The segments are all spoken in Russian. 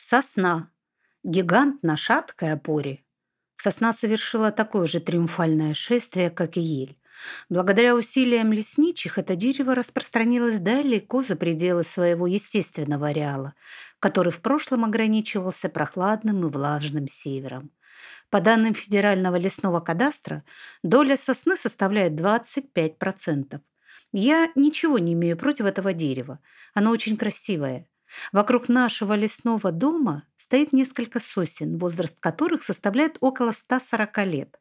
Сосна. Гигант на шаткой опоре. Сосна совершила такое же триумфальное шествие, как и ель. Благодаря усилиям лесничих это дерево распространилось далеко за пределы своего естественного ареала, который в прошлом ограничивался прохладным и влажным севером. По данным Федерального лесного кадастра, доля сосны составляет 25%. Я ничего не имею против этого дерева. Оно очень красивое. Вокруг нашего лесного дома стоит несколько сосен, возраст которых составляет около 140 лет.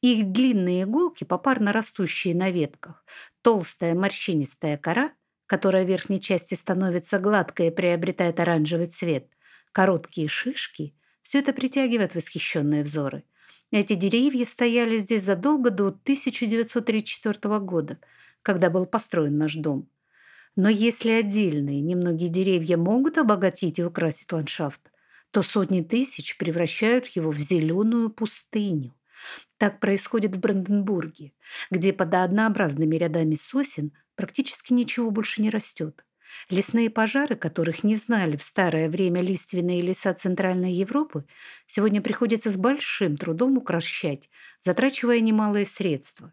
Их длинные иголки, попарно растущие на ветках, толстая морщинистая кора, которая в верхней части становится гладкой и приобретает оранжевый цвет, короткие шишки – все это притягивает восхищенные взоры. Эти деревья стояли здесь задолго до 1934 года, когда был построен наш дом. Но если отдельные немногие деревья могут обогатить и украсить ландшафт, то сотни тысяч превращают его в зеленую пустыню. Так происходит в Бранденбурге, где под однообразными рядами сосен практически ничего больше не растет. Лесные пожары, которых не знали в старое время лиственные леса Центральной Европы, сегодня приходится с большим трудом укращать, затрачивая немалые средства.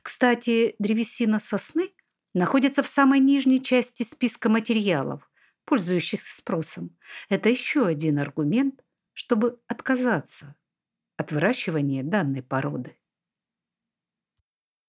Кстати, древесина сосны – находится в самой нижней части списка материалов, пользующихся спросом. Это еще один аргумент, чтобы отказаться от выращивания данной породы.